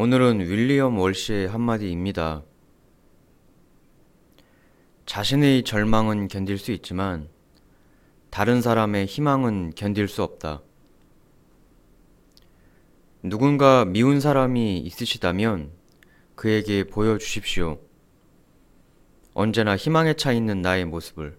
오늘은 윌리엄 월시의 한마디입니다. 자신의 절망은 견딜 수 있지만 다른 사람의 희망은 견딜 수 없다. 누군가 미운 사람이 있으시다면 그에게 보여주십시오. 언제나 희망에 차 있는 나의 모습을.